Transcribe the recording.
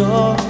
door.